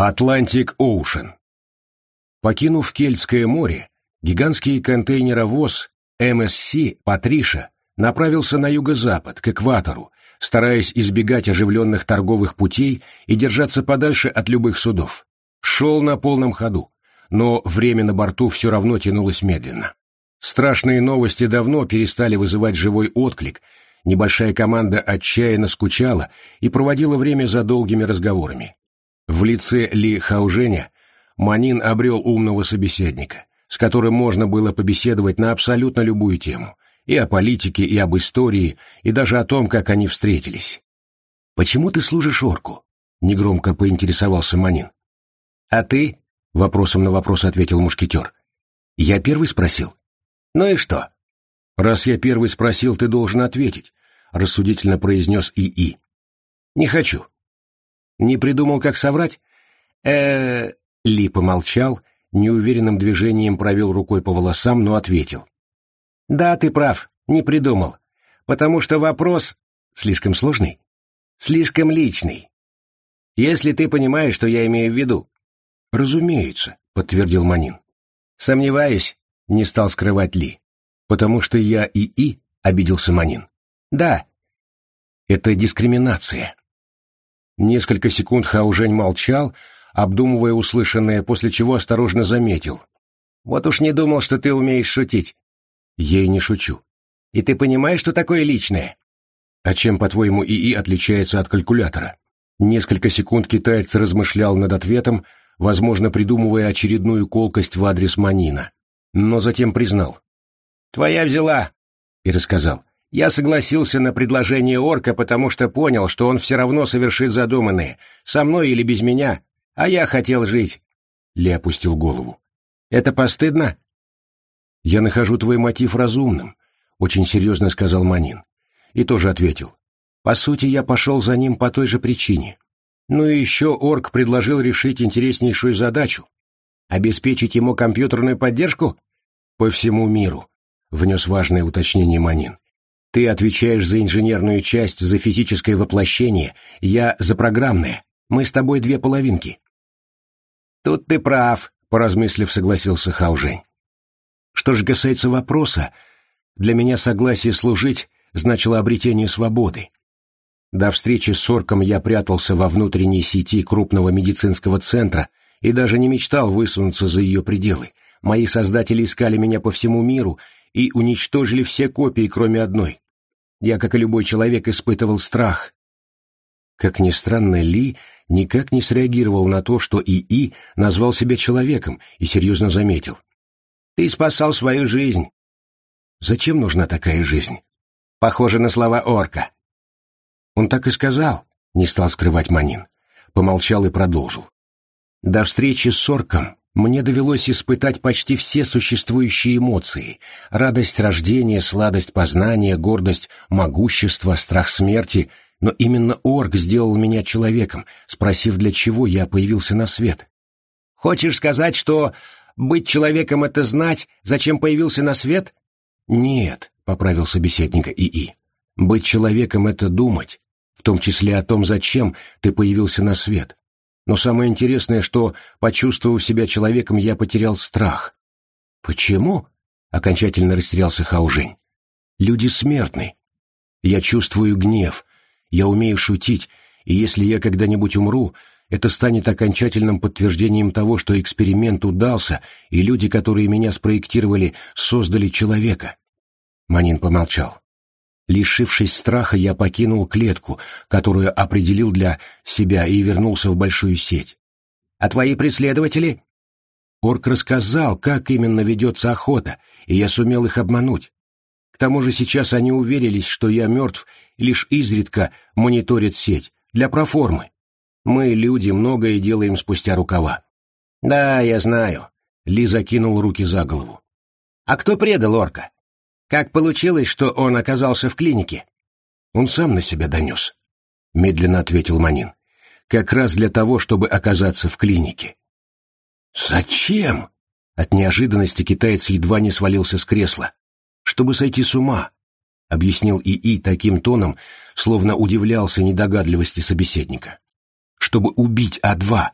Атлантик Оушен. Покинув Кельтское море, гигантский контейнеровоз МСС «Патриша» направился на юго-запад, к экватору, стараясь избегать оживленных торговых путей и держаться подальше от любых судов. Шел на полном ходу, но время на борту все равно тянулось медленно. Страшные новости давно перестали вызывать живой отклик, небольшая команда отчаянно скучала и проводила время за долгими разговорами. В лице Ли Хауженя Манин обрел умного собеседника, с которым можно было побеседовать на абсолютно любую тему, и о политике, и об истории, и даже о том, как они встретились. «Почему ты служишь орку?» — негромко поинтересовался Манин. «А ты?» — вопросом на вопрос ответил мушкетер. «Я первый спросил?» «Ну и что?» «Раз я первый спросил, ты должен ответить», — рассудительно произнес ИИ. «Не хочу». «Не придумал, как соврать?» э Ли помолчал, неуверенным движением провел рукой по волосам, но ответил. «Да, ты прав, не придумал. Потому что вопрос слишком сложный, слишком личный. Если ты понимаешь, что я имею в виду». «Разумеется», — подтвердил Манин. «Сомневаюсь, не стал скрывать Ли. «Потому что я ИИ?» — обиделся Манин. «Да». «Это дискриминация». Несколько секунд Хаужень молчал, обдумывая услышанное, после чего осторожно заметил. «Вот уж не думал, что ты умеешь шутить». «Я и не шучу». «И ты понимаешь, что такое личное?» «А чем, по-твоему, ИИ отличается от калькулятора?» Несколько секунд китаец размышлял над ответом, возможно, придумывая очередную колкость в адрес Манина но затем признал. «Твоя взяла!» и рассказал. «Я согласился на предложение орка, потому что понял, что он все равно совершит задуманное, со мной или без меня, а я хотел жить». Ли опустил голову. «Это постыдно?» «Я нахожу твой мотив разумным», — очень серьезно сказал Манин. И тоже ответил. «По сути, я пошел за ним по той же причине. Ну и еще орк предложил решить интереснейшую задачу Обеспечить ему компьютерную поддержку? По всему миру, внес важное уточнение Манин. Ты отвечаешь за инженерную часть, за физическое воплощение, я за программное. Мы с тобой две половинки. Тут ты прав, поразмыслив, согласился Хаужень. Что же касается вопроса, для меня согласие служить значило обретение свободы. До встречи с Орком я прятался во внутренней сети крупного медицинского центра, и даже не мечтал высунуться за ее пределы. Мои создатели искали меня по всему миру и уничтожили все копии, кроме одной. Я, как и любой человек, испытывал страх. Как ни странно, Ли никак не среагировал на то, что ИИ назвал себя человеком и серьезно заметил. «Ты спасал свою жизнь». «Зачем нужна такая жизнь?» «Похоже на слова орка». Он так и сказал, не стал скрывать Манин. Помолчал и продолжил. До встречи с Сорком мне довелось испытать почти все существующие эмоции — радость рождения, сладость познания, гордость, могущество, страх смерти, но именно Орк сделал меня человеком, спросив, для чего я появился на свет. «Хочешь сказать, что быть человеком — это знать, зачем появился на свет?» «Нет», — поправил собеседника ИИ. «Быть человеком — это думать, в том числе о том, зачем ты появился на свет. Но самое интересное, что, почувствовав себя человеком, я потерял страх. «Почему?» — окончательно растерялся Хаужень. «Люди смертны. Я чувствую гнев, я умею шутить, и если я когда-нибудь умру, это станет окончательным подтверждением того, что эксперимент удался, и люди, которые меня спроектировали, создали человека». Манин помолчал. Лишившись страха, я покинул клетку, которую определил для себя, и вернулся в большую сеть. «А твои преследователи?» Орк рассказал, как именно ведется охота, и я сумел их обмануть. К тому же сейчас они уверились, что я мертв, лишь изредка мониторят сеть, для проформы. Мы, люди, многое делаем спустя рукава. «Да, я знаю», — Ли закинул руки за голову. «А кто предал орка?» Как получилось, что он оказался в клинике? Он сам на себя донес, — медленно ответил Манин. Как раз для того, чтобы оказаться в клинике. Зачем? От неожиданности китаец едва не свалился с кресла. Чтобы сойти с ума, — объяснил ИИ таким тоном, словно удивлялся недогадливости собеседника. Чтобы убить А2,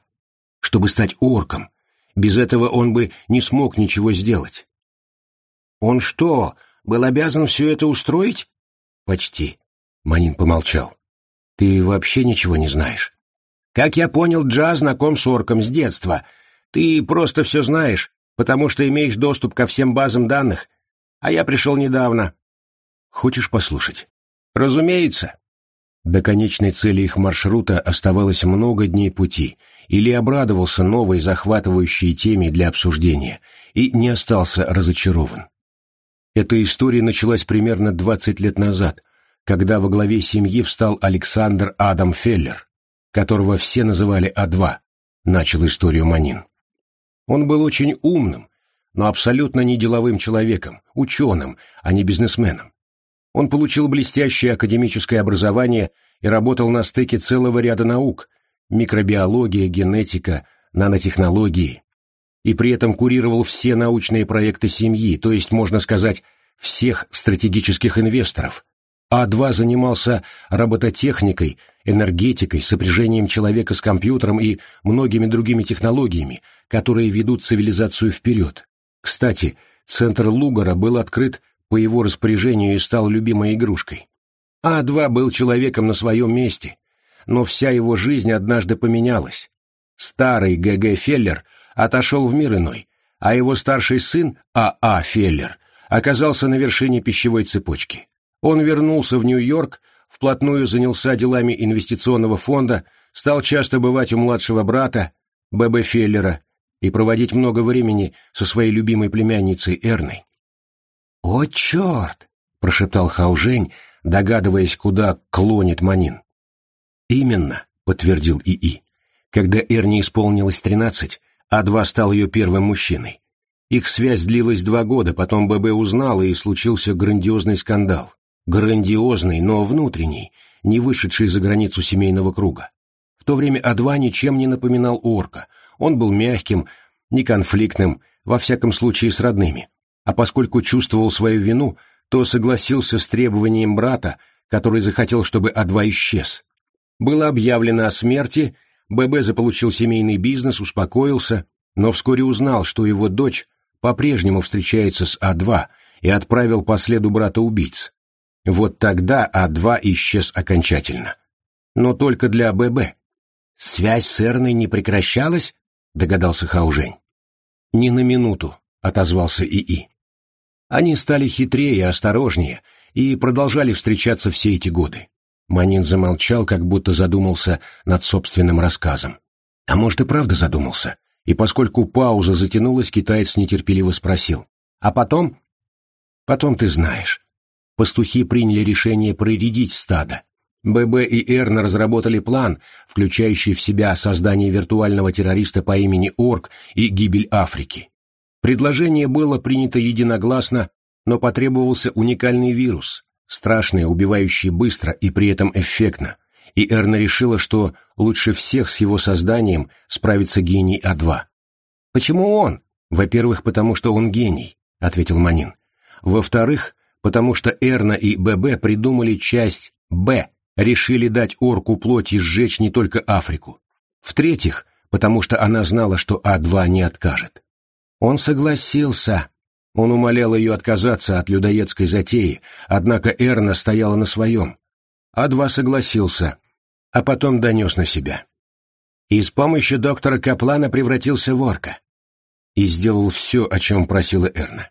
чтобы стать орком. Без этого он бы не смог ничего сделать. «Он что, был обязан все это устроить?» «Почти», — Манин помолчал. «Ты вообще ничего не знаешь?» «Как я понял, Джаз знаком с орком с детства. Ты просто все знаешь, потому что имеешь доступ ко всем базам данных, а я пришел недавно». «Хочешь послушать?» «Разумеется». До конечной цели их маршрута оставалось много дней пути, или обрадовался новой захватывающей теме для обсуждения и не остался разочарован. Эта история началась примерно 20 лет назад, когда во главе семьи встал Александр Адам Феллер, которого все называли А2, начал историю Манин. Он был очень умным, но абсолютно не деловым человеком, ученым, а не бизнесменом. Он получил блестящее академическое образование и работал на стыке целого ряда наук – микробиология, генетика, нанотехнологии, и при этом курировал все научные проекты семьи, то есть, можно сказать, всех стратегических инвесторов. А2 занимался робототехникой, энергетикой, сопряжением человека с компьютером и многими другими технологиями, которые ведут цивилизацию вперед. Кстати, центр Лугара был открыт по его распоряжению и стал любимой игрушкой. А2 был человеком на своем месте, но вся его жизнь однажды поменялась. Старый Г.Г. Феллер отошел в мир иной, а его старший сын А.А. А Феллер оказался на вершине пищевой цепочки. Он вернулся в Нью-Йорк, вплотную занялся делами инвестиционного фонда, стал часто бывать у младшего брата, Б.Б. Феллера, и проводить много времени со своей любимой племянницей Эрной. «О, черт!» — прошептал Хаужень, догадываясь, куда клонит Манин. «Именно», — подтвердил ИИ. Когда Эрне исполнилось тринадцать, А2 стал ее первым мужчиной. Их связь длилась два года, потом ББ узнал, и случился грандиозный скандал. Грандиозный, но внутренний, не вышедший за границу семейного круга. В то время А2 ничем не напоминал орка. Он был мягким, неконфликтным, во всяком случае с родными а поскольку чувствовал свою вину, то согласился с требованием брата, который захотел, чтобы А2 исчез. Было объявлено о смерти, ББ заполучил семейный бизнес, успокоился, но вскоре узнал, что его дочь по-прежнему встречается с А2 и отправил по следу брата-убийц. Вот тогда А2 исчез окончательно. Но только для ББ. «Связь с Эрной не прекращалась?» — догадался Хаужень. «Ни на минуту», — отозвался ИИ. Они стали хитрее и осторожнее и продолжали встречаться все эти годы. Манин замолчал, как будто задумался над собственным рассказом. А может и правда задумался. И поскольку пауза затянулась, китаец нетерпеливо спросил. «А потом?» «Потом ты знаешь. Пастухи приняли решение проредить стадо. ББ и Эрна разработали план, включающий в себя создание виртуального террориста по имени Орк и гибель Африки. Предложение было принято единогласно, но потребовался уникальный вирус, страшный, убивающий быстро и при этом эффектно, и Эрна решила, что лучше всех с его созданием справится гений А2. «Почему он?» «Во-первых, потому что он гений», — ответил Манин. «Во-вторых, потому что Эрна и ББ придумали часть «Б», решили дать орку плоти сжечь не только Африку. В-третьих, потому что она знала, что А2 не откажет. Он согласился. Он умолял ее отказаться от людоедской затеи, однако Эрна стояла на своем. А-2 согласился, а потом донес на себя. И с помощью доктора Каплана превратился в орка. И сделал все, о чем просила Эрна.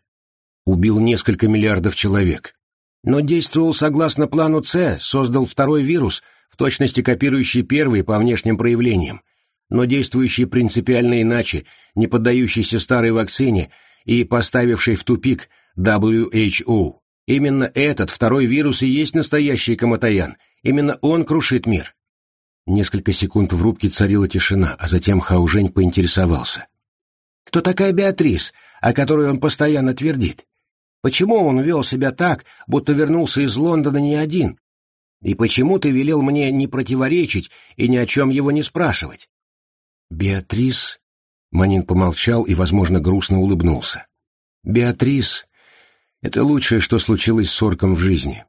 Убил несколько миллиардов человек. Но действовал согласно плану С, создал второй вирус, в точности копирующий первый по внешним проявлениям, но действующий принципиально иначе, не поддающийся старой вакцине и поставивший в тупик WHO. Именно этот второй вирус и есть настоящий Каматаян. Именно он крушит мир. Несколько секунд в рубке царила тишина, а затем Хаужень поинтересовался. «Кто такая Беатрис, о которой он постоянно твердит? Почему он вел себя так, будто вернулся из Лондона не один? И почему ты велел мне не противоречить и ни о чем его не спрашивать?» «Беатрис...» Манин помолчал и, возможно, грустно улыбнулся. «Беатрис — это лучшее, что случилось с Орком в жизни.